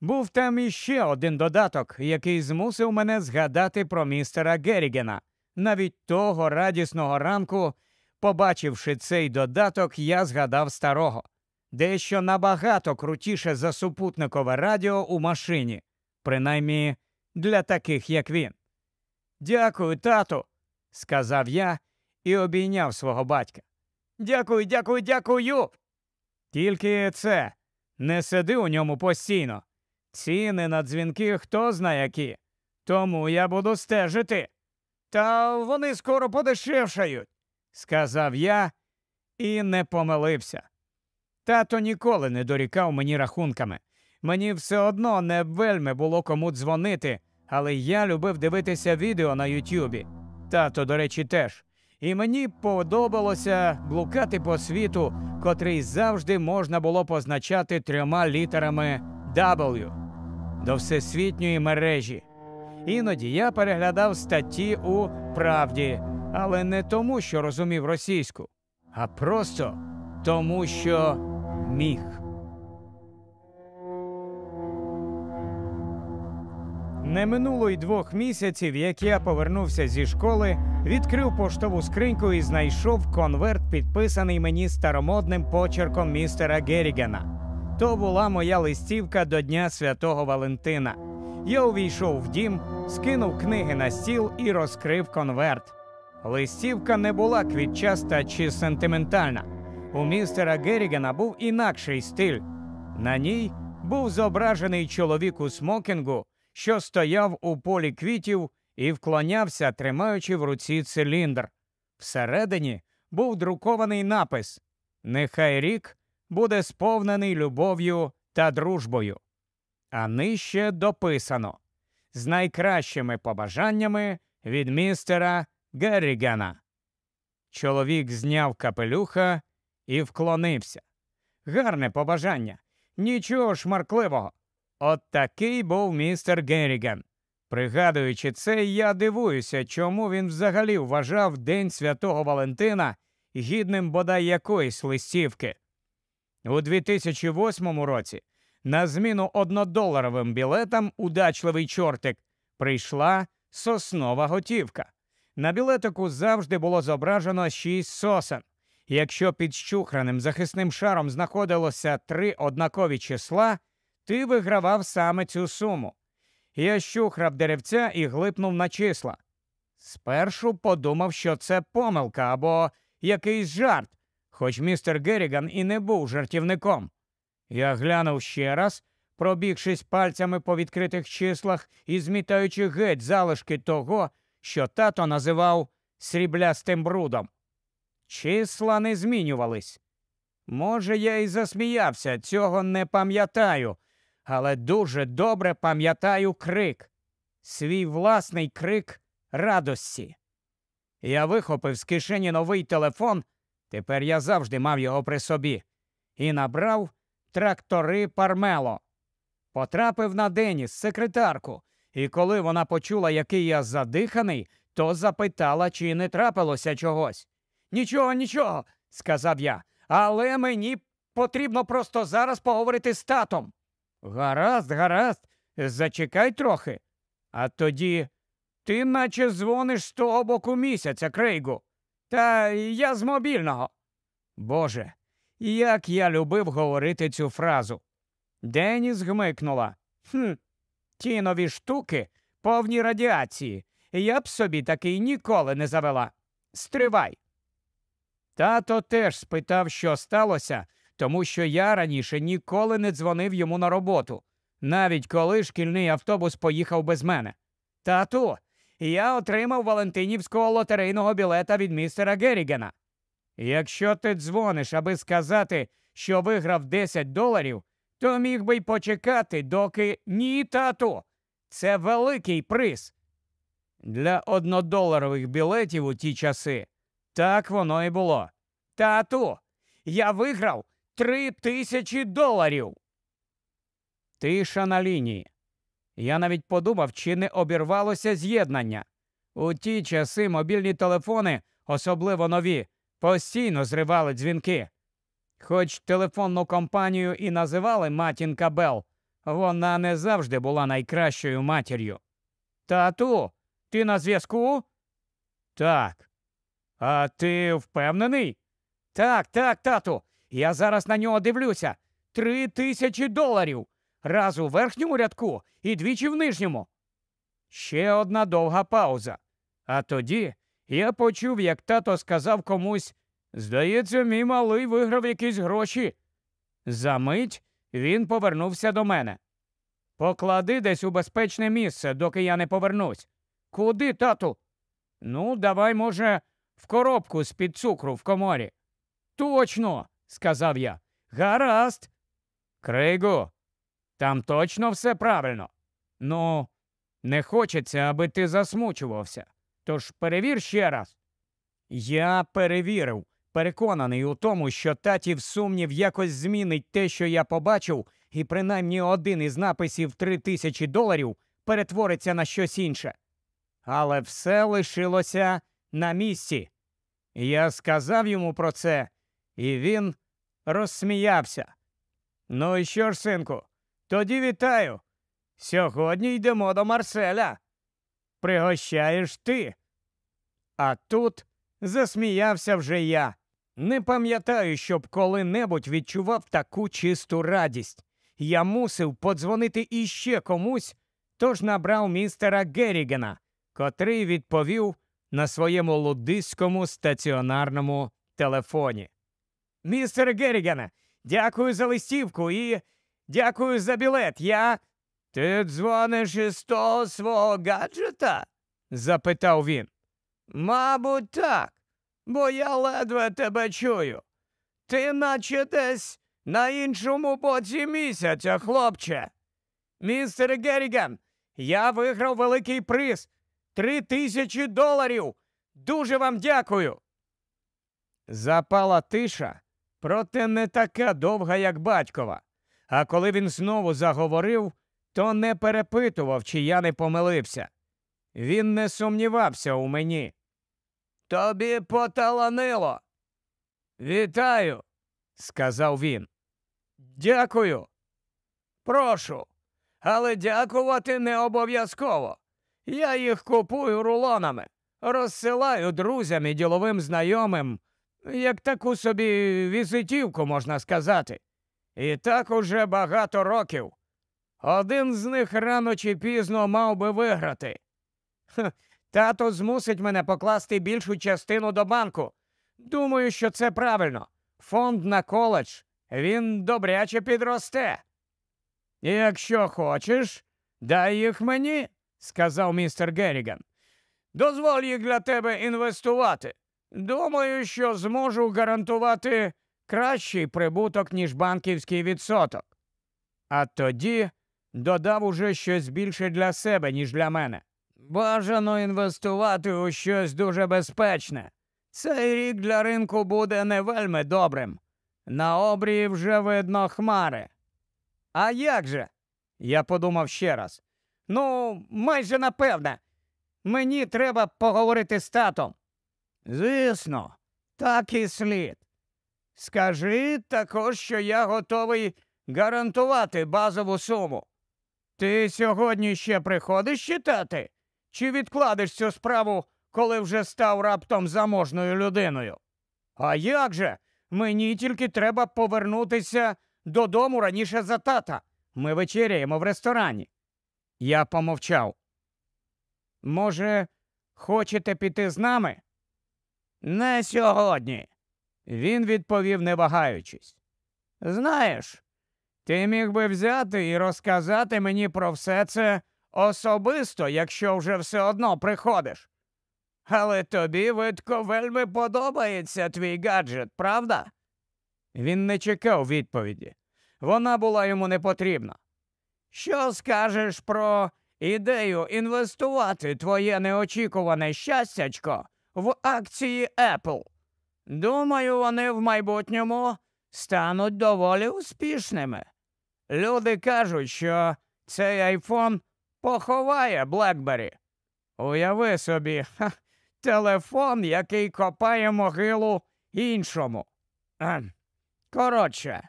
Був там іще один додаток, який змусив мене згадати про містера Геррігена. Навіть того радісного ранку, побачивши цей додаток, я згадав старого, дещо набагато крутіше за супутникове радіо у машині, принаймні для таких, як він. Дякую, тату, сказав я і обійняв свого батька. Дякую, дякую, дякую. Тільки це не сиди у ньому постійно. Ціни на дзвінки хто зна які. Тому я буду стежити. Та вони скоро подешевшають, сказав я і не помилився. Тато ніколи не дорікав мені рахунками. Мені все одно не вельми було кому дзвонити, але я любив дивитися відео на Ютюбі. Тато, до речі, теж. І мені подобалося блукати по світу, котрий завжди можна було позначати трьома літерами W до всесвітньої мережі. Іноді я переглядав статті у правді, але не тому, що розумів російську, а просто тому, що міг. Не минуло й двох місяців, як я повернувся зі школи, відкрив поштову скриньку і знайшов конверт, підписаний мені старомодним почерком містера Геррігана. То була моя листівка до Дня Святого Валентина. Я увійшов в дім, скинув книги на стіл і розкрив конверт. Листівка не була квітчаста чи сентиментальна. У містера Геррігана був інакший стиль. На ній був зображений чоловік у смокінгу, що стояв у полі квітів і вклонявся, тримаючи в руці циліндр. Всередині був друкований напис Нехай рік буде сповнений любов'ю та дружбою. А нижче дописано з найкращими побажаннями від містера Геррігана. Чоловік зняв капелюха і вклонився. Гарне побажання. Нічого шмаркливого. От такий був містер Герріган. Пригадуючи це, я дивуюся, чому він взагалі вважав День Святого Валентина гідним бодай якоїсь листівки. У 2008 році на зміну однодоларовим білетам удачливий чортик прийшла соснова готівка. На білетику завжди було зображено шість сосен. Якщо під щухраним захисним шаром знаходилося три однакові числа, ти вигравав саме цю суму. Я щухрав деревця і глипнув на числа. Спершу подумав, що це помилка або якийсь жарт, хоч містер Герріган і не був жартівником. Я глянув ще раз, пробігшись пальцями по відкритих числах і змітаючи геть залишки того, що тато називав сріблястим брудом. Числа не змінювались. Може, я і засміявся, цього не пам'ятаю, але дуже добре пам'ятаю крик, свій власний крик радості. Я вихопив з кишені новий телефон, тепер я завжди мав його при собі, і набрав трактори Пармело. Потрапив на Деніс, секретарку, і коли вона почула, який я задиханий, то запитала, чи не трапилося чогось. Нічого, нічого, сказав я, але мені потрібно просто зараз поговорити з татом. Гаразд, гаразд, зачекай трохи. А тоді ти наче дзвониш з того боку місяця, Крейгу. Та я з мобільного. Боже, як я любив говорити цю фразу. Деніс гмикнула. «Хм, Ті нові штуки повні радіації. Я б собі такий ніколи не завела. Стривай. Тато теж спитав, що сталося, тому що я раніше ніколи не дзвонив йому на роботу, навіть коли шкільний автобус поїхав без мене. Тату, я отримав Валентинівського лотерейного білета від містера Геррігена. Якщо ти дзвониш, аби сказати, що виграв 10 доларів, то міг би й почекати, доки ні, тату. Це великий приз. Для однодоларових білетів у ті часи так воно і було. Тату, я виграв три тисячі доларів. Тиша на лінії. Я навіть подумав, чи не обірвалося з'єднання. У ті часи мобільні телефони, особливо нові, постійно зривали дзвінки. Хоч телефонну компанію і називали матінка Бел, вона не завжди була найкращою матір'ю. Тату, ти на зв'язку? Так. А ти впевнений? Так, так, тату. Я зараз на нього дивлюся. Три тисячі доларів. Раз у верхньому рядку і двічі в нижньому. Ще одна довга пауза. А тоді я почув, як тато сказав комусь Здається, мій малий виграв якісь гроші. За мить він повернувся до мене. Поклади десь у безпечне місце, доки я не повернусь. Куди, тату? Ну, давай, може, в коробку з під цукру в коморі. Точно, сказав я. Гаразд. Крейгу, там точно все правильно. Ну, не хочеться, аби ти засмучувався. Тож перевір ще раз. Я перевірив, переконаний у тому, що татів сумнів якось змінить те, що я побачив, і принаймні один із написів три тисячі доларів перетвориться на щось інше. Але все лишилося на місці. Я сказав йому про це, і він розсміявся. Ну і що ж, синку, тоді вітаю. Сьогодні йдемо до Марселя. Пригощаєш ти. А тут засміявся вже я. Не пам'ятаю, щоб коли-небудь відчував таку чисту радість. Я мусив подзвонити іще комусь, тож набрав містера Геррігена, котрий відповів на своєму лудиському стаціонарному телефоні. Містер Геррігене, дякую за листівку і дякую за білет. Я. Ти дзвониш із того свого гаджета? запитав він. Мабуть, так, бо я ледве тебе чую. Ти наче десь на іншому боці місяця, хлопче. Містер Герріган, я виграв великий приз три тисячі доларів. Дуже вам дякую. Запала тиша, проте не така довга, як батькова. А коли він знову заговорив, то не перепитував, чи я не помилився. Він не сумнівався у мені. Тобі поталанило. Вітаю, сказав він. Дякую. Прошу. Але дякувати не обов'язково. Я їх купую рулонами, розсилаю друзям і діловим знайомим, як таку собі візитівку, можна сказати. І так уже багато років. Один з них рано чи пізно мав би виграти. Ха, тато змусить мене покласти більшу частину до банку. Думаю, що це правильно. Фонд на коледж він добряче підросте. Якщо хочеш, дай їх мені, сказав містер Герріган. Дозволь їх для тебе інвестувати. Думаю, що зможу гарантувати кращий прибуток, ніж банківський відсоток. А тоді додав уже щось більше для себе, ніж для мене. Бажано інвестувати у щось дуже безпечне. Цей рік для ринку буде не вельми добрим. На обрії вже видно хмари. А як же? Я подумав ще раз. Ну, майже напевне. Мені треба поговорити з татом. Звісно, так і слід. Скажи також, що я готовий гарантувати базову суму. Ти сьогодні ще приходиш читати? Чи відкладеш цю справу, коли вже став раптом заможною людиною? А як же? Мені тільки треба повернутися додому раніше за тата. Ми вечеряємо в ресторані. Я помовчав. Може, хочете піти з нами? Не сьогодні. Він відповів, не вагаючись. Знаєш, ти міг би взяти і розказати мені про все це особисто, якщо вже все одно приходиш. Але тобі, видко, вельми подобається твій гаджет, правда? Він не чекав відповіді. Вона була йому не потрібна. Що скажеш про ідею інвестувати твоє неочікуване щастячко в акції Apple? Думаю, вони в майбутньому стануть доволі успішними. Люди кажуть, що цей айфон поховає Блекбері. Уяви собі, ха, телефон, який копає могилу іншому. Коротше,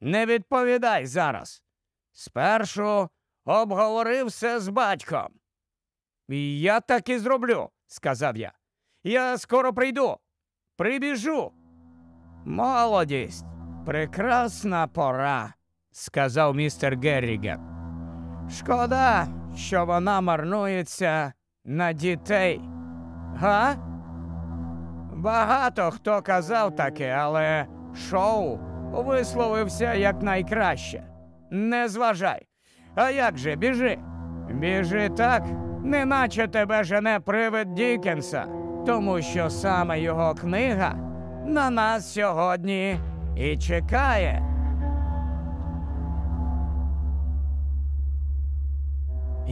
не відповідай зараз. Спершу обговорив все з батьком. Я так і зроблю, сказав я. Я скоро прийду. Прибіжу. Молодість, прекрасна пора, сказав містер Герріган. Шкода, що вона марнується на дітей. Га? Багато хто казав таке, але шоу висловився якнайкраще. Не зважай. А як же біжи? Біжи так, неначе тебе жене привид Дікенса, тому що саме його книга на нас сьогодні і чекає.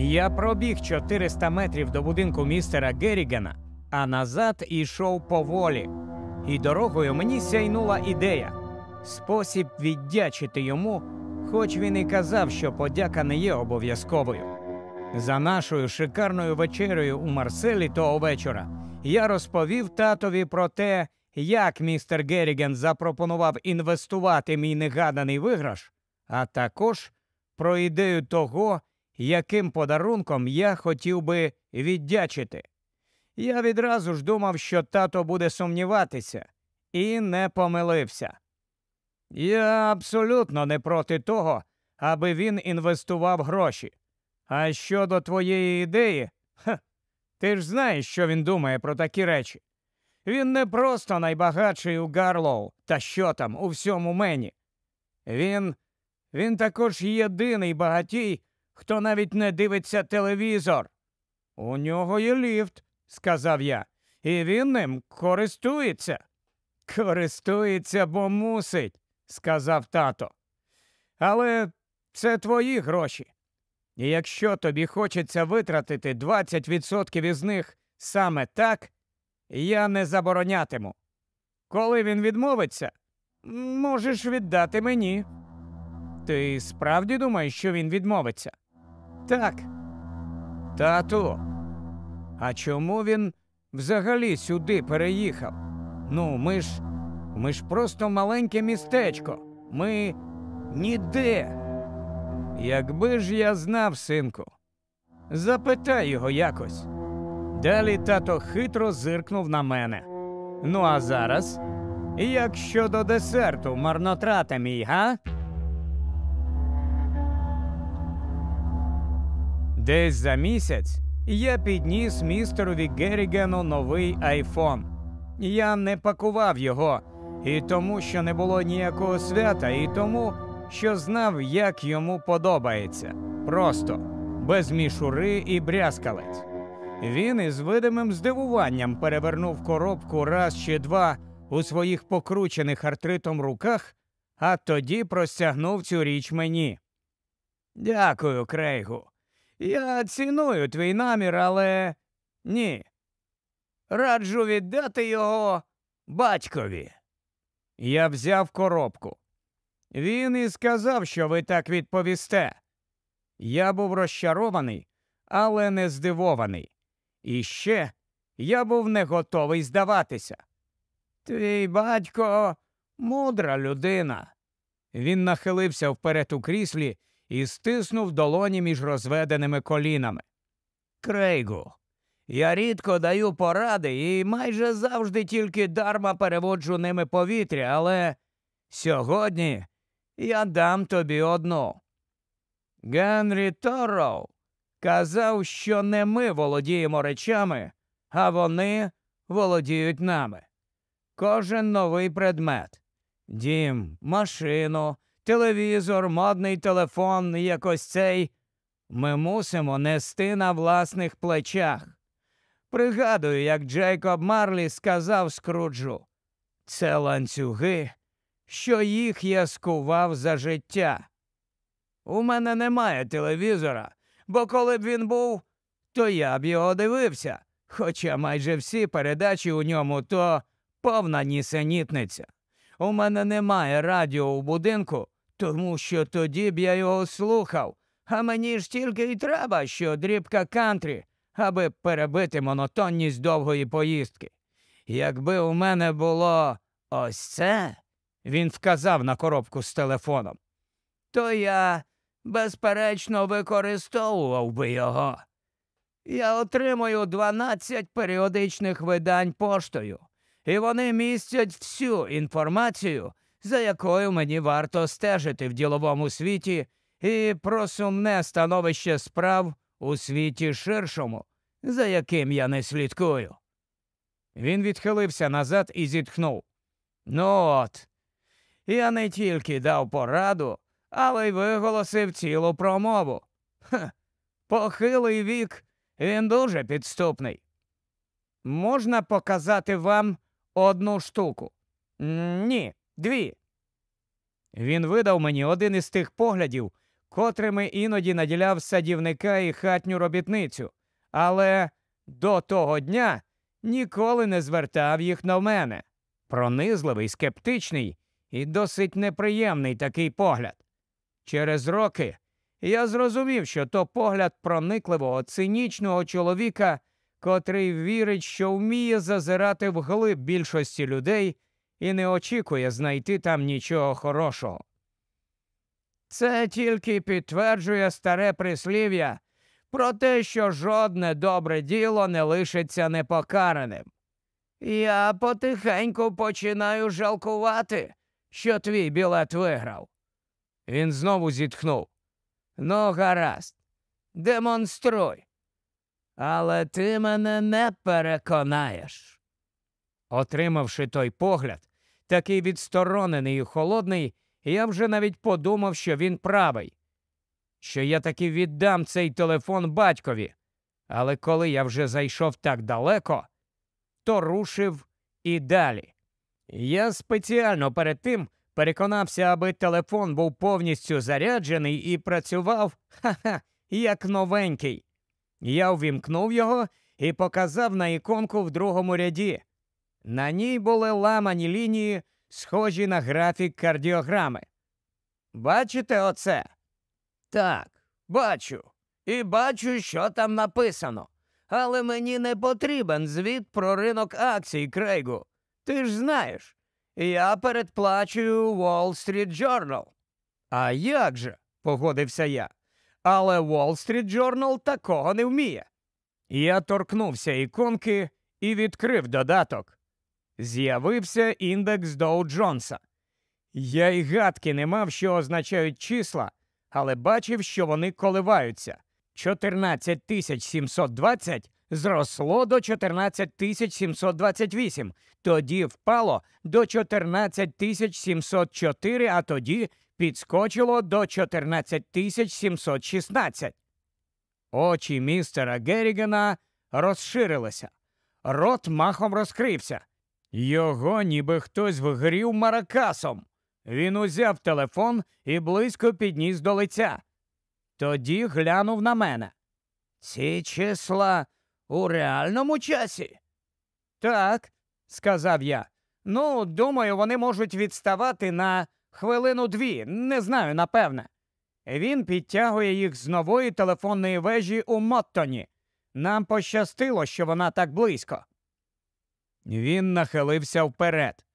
Я пробіг 400 метрів до будинку містера Геррігана, а назад ішов поволі. І дорогою мені сяйнула ідея спосіб віддячити йому, хоч він і казав, що подяка не є обов'язковою. За нашою шикарною вечерею у Марселі того вечора я розповів татові про те, як містер Герріген запропонував інвестувати мій негаданий виграш, а також про ідею того, яким подарунком я хотів би віддячити. Я відразу ж думав, що тато буде сумніватися, і не помилився. Я абсолютно не проти того, аби він інвестував гроші. А щодо твоєї ідеї, ха, ти ж знаєш, що він думає про такі речі. Він не просто найбагатший у Гарлоу, та що там у всьому мені. Він він також єдиний багатій, хто навіть не дивиться телевізор. У нього є ліфт, сказав я, і він ним користується. Користується, бо мусить, сказав тато. Але це твої гроші. І якщо тобі хочеться витратити 20% із них саме так, я не заборонятиму. Коли він відмовиться, можеш віддати мені. Ти справді думаєш, що він відмовиться? Так. Тату. А чому він взагалі сюди переїхав? Ну, ми ж. Ми ж просто маленьке містечко. Ми ніде. Якби ж я знав, синку, запитай його якось. Далі тато хитро зиркнув на мене. Ну, а зараз, як щодо десерту, марнотрата мій, га? Десь за місяць я підніс містерові Геррігену новий айфон. Я не пакував його і тому, що не було ніякого свята, і тому, що знав, як йому подобається. Просто без мішури і брязкалець. Він із видимим здивуванням перевернув коробку раз чи два у своїх покручених артритом руках, а тоді простягнув цю річ мені. Дякую, Крейгу. Я ціную твій намір, але ні. Раджу віддати його батькові. Я взяв коробку. Він і сказав, що ви так відповісте. Я був розчарований, але не здивований. І ще я був не готовий здаватися. Твій батько мудра людина. Він нахилився вперед у кріслі і стиснув долоні між розведеними колінами. Крейгу, я рідко даю поради і майже завжди тільки дарма переводжу ними повітря, але сьогодні я дам тобі одну. Генрі Торроу казав, що не ми володіємо речами, а вони володіють нами. Кожен новий предмет дім, машину, телевізор, модний телефон, якось цей, ми мусимо нести на власних плечах. Пригадую, як Джейкоб Марлі сказав Скруджу це ланцюги, що їх я скував за життя. У мене немає телевізора, бо коли б він був, то я б його дивився, хоча майже всі передачі у ньому то повна нісенітниця. У мене немає радіо у будинку, тому що тоді б я його слухав, а мені ж тільки й треба, що дрібка кантрі, аби перебити монотонність довгої поїздки. Якби у мене було ось це, він вказав на коробку з телефоном, то я, безперечно, використовував би його. Я отримую 12 періодичних видань поштою, і вони містять всю інформацію, за якою мені варто стежити в діловому світі, і про сумне становище справ у світі ширшому, за яким я не слідкую. Він відхилився назад і зітхнув. Ну от, я не тільки дав пораду, але й виголосив цілу промову. Ха, похилий вік, він дуже підступний. Можна показати вам одну штуку? Ні, дві. Він видав мені один із тих поглядів, котрими іноді наділяв садівника і хатню робітницю, але до того дня ніколи не звертав їх на мене. Пронизливий, скептичний і досить неприємний такий погляд. Через роки я зрозумів, що то погляд проникливого, цинічного чоловіка, котрий вірить, що вміє зазирати вглиб більшості людей і не очікує знайти там нічого хорошого. Це тільки підтверджує старе прислів'я про те, що жодне добре діло не лишиться непокараним. Я потихеньку починаю жалкувати, що твій білет виграв. Він знову зітхнув. Ну, гаразд, демонструй. Але ти мене не переконаєш. Отримавши той погляд, такий відсторонений і холодний, я вже навіть подумав, що він правий, що я таки віддам цей телефон батькові. Але коли я вже зайшов так далеко, то рушив і далі. Я спеціально перед тим переконався, аби телефон був повністю заряджений і працював ха-ха, як новенький. Я увімкнув його і показав на іконку в другому ряді. На ній були ламані лінії, схожі на графік кардіограми. Бачите оце? Так, бачу. І бачу, що там написано. Але мені не потрібен звіт про ринок акцій, Крейгу. Ти ж знаєш, я передплачую Wall Street Journal. А як же? погодився я. Але Wall Street Journal такого не вміє. Я торкнувся іконки і відкрив додаток. З'явився індекс Доу Джонса. Я й гадки не мав, що означають числа, але бачив, що вони коливаються. 14720 зросло до 14728, тоді впало до 14704, а тоді підскочило до 14716. Очі містера Геррігана розширилися. Рот махом розкрився. Його ніби хтось вгрів маракасом. Він узяв телефон і близько підніс до лиця. Тоді глянув на мене. Ці числа у реальному часі? Так, сказав я. Ну, думаю, вони можуть відставати на хвилину дві, не знаю, напевне. Він підтягує їх з нової телефонної вежі у Моттоні. Нам пощастило, що вона так близько. Він нахилився вперед.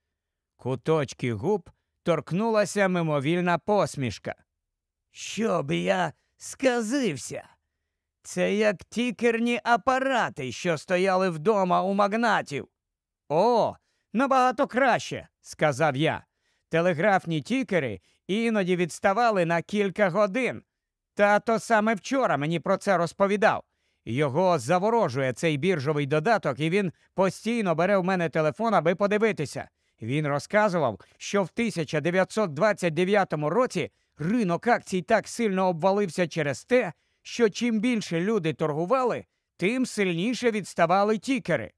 Куточки губ торкнулася мимовільна посмішка. Щоб я сказився. Це як тікерні апарати, що стояли вдома у магнатів. О, набагато краще, сказав я. Телеграфні тікери іноді відставали на кілька годин. Тато саме вчора мені про це розповідав. Його заворожує цей біржовий додаток, і він постійно бере в мене телефон, аби подивитися. Він розказував, що в 1929 році ринок акцій так сильно обвалився через те, що чим більше люди торгували, тим сильніше відставали тікери.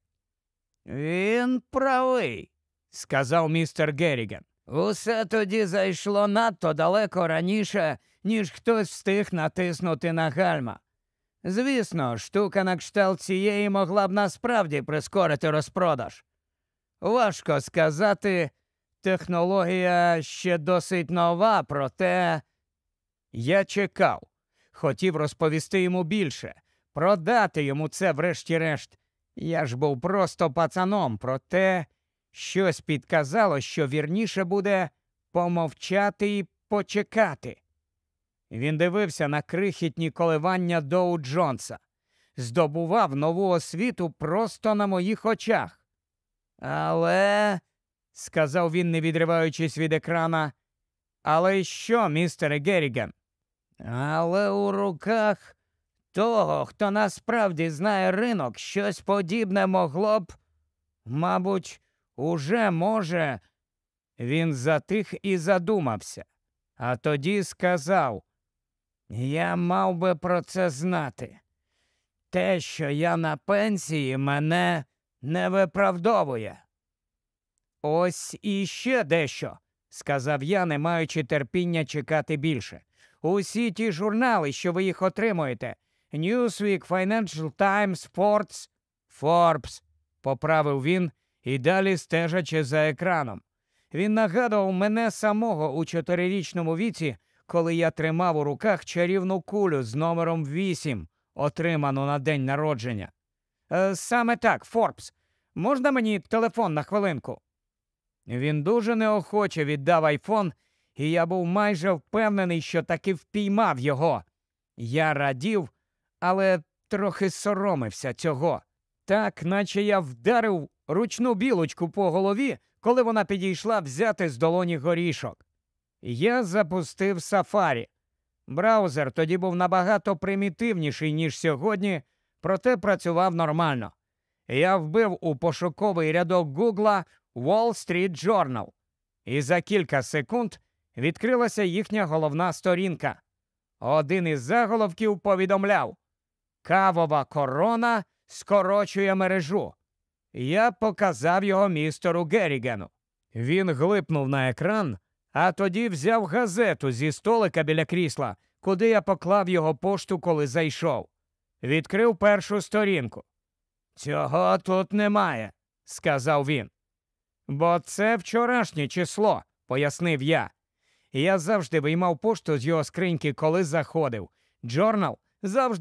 Він правий, сказав містер Герріган. Усе тоді зайшло надто далеко раніше, ніж хтось встиг натиснути на гальма. Звісно, штука на кшталт цієї могла б насправді прискорити розпродаж. Важко сказати, технологія ще досить нова, проте я чекав, хотів розповісти йому більше, продати йому це, врешті-решт. Я ж був просто пацаном, проте щось підказало, що вірніше буде помовчати і почекати. Він дивився на крихітні коливання Доу Джонса, здобував нову освіту просто на моїх очах. Але, сказав він, не відриваючись від екрана, але що, містере Герріган? Але у руках того, хто насправді знає ринок, щось подібне могло б, мабуть, уже може. Він затих і задумався, а тоді сказав Я мав би про це знати. Те, що я на пенсії, мене не виправдовує. Ось іще дещо, сказав я, не маючи терпіння чекати більше. Усі ті журнали, що ви їх отримуєте Newsweek, Financial Times, Forbes, Forbes, поправив він і далі стежачи за екраном. Він нагадував мене самого у чотирирічному віці, коли я тримав у руках чарівну кулю з номером 8, отриману на день народження. Е, саме так, Форбс. Можна мені телефон на хвилинку? Він дуже неохоче віддав айфон, і я був майже впевнений, що таки впіймав його. Я радів, але трохи соромився цього. Так, наче я вдарив ручну білочку по голові, коли вона підійшла взяти з долоні горішок. Я запустив сафарі. Браузер тоді був набагато примітивніший, ніж сьогодні, проте працював нормально. Я вбив у пошуковий рядок Гугла Wall Street Journal, і за кілька секунд відкрилася їхня головна сторінка. Один із заголовків повідомляв Кавова корона скорочує мережу. Я показав його містеру Геррігену. Він глипнув на екран, а тоді взяв газету зі столика біля крісла, куди я поклав його пошту, коли зайшов. Відкрив першу сторінку. Цього тут немає, сказав він. Бо це вчорашнє число, пояснив я. Я завжди виймав пошту з його скриньки, коли заходив. Джорнал завжди